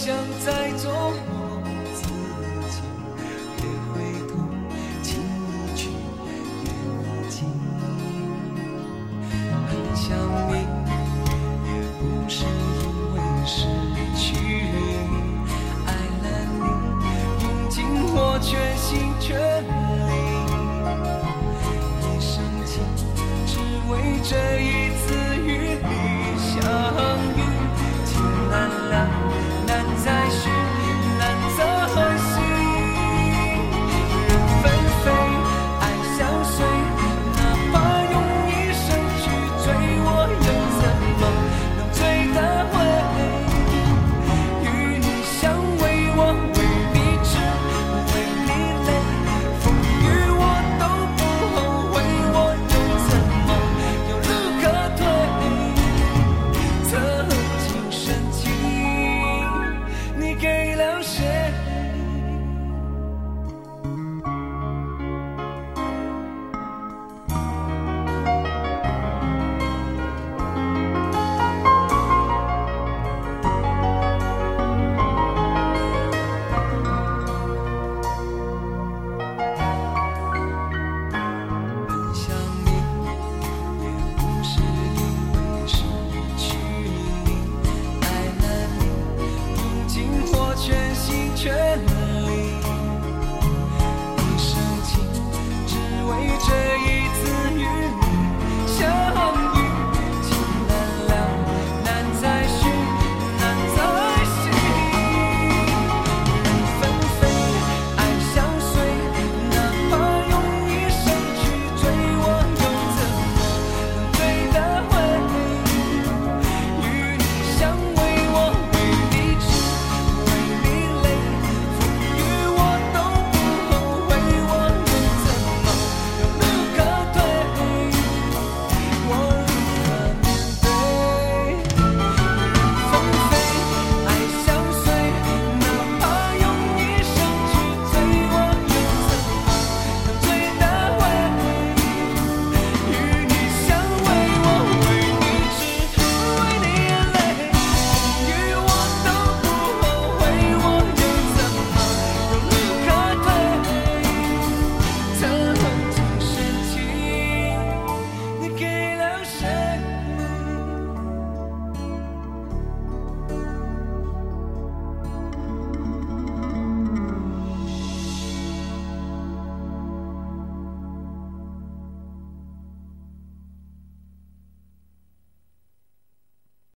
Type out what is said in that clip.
不想再做。